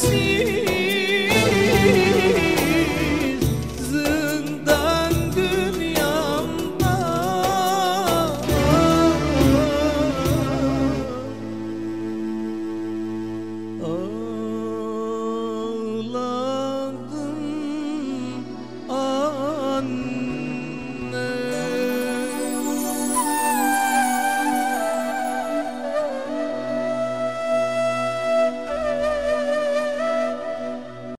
see.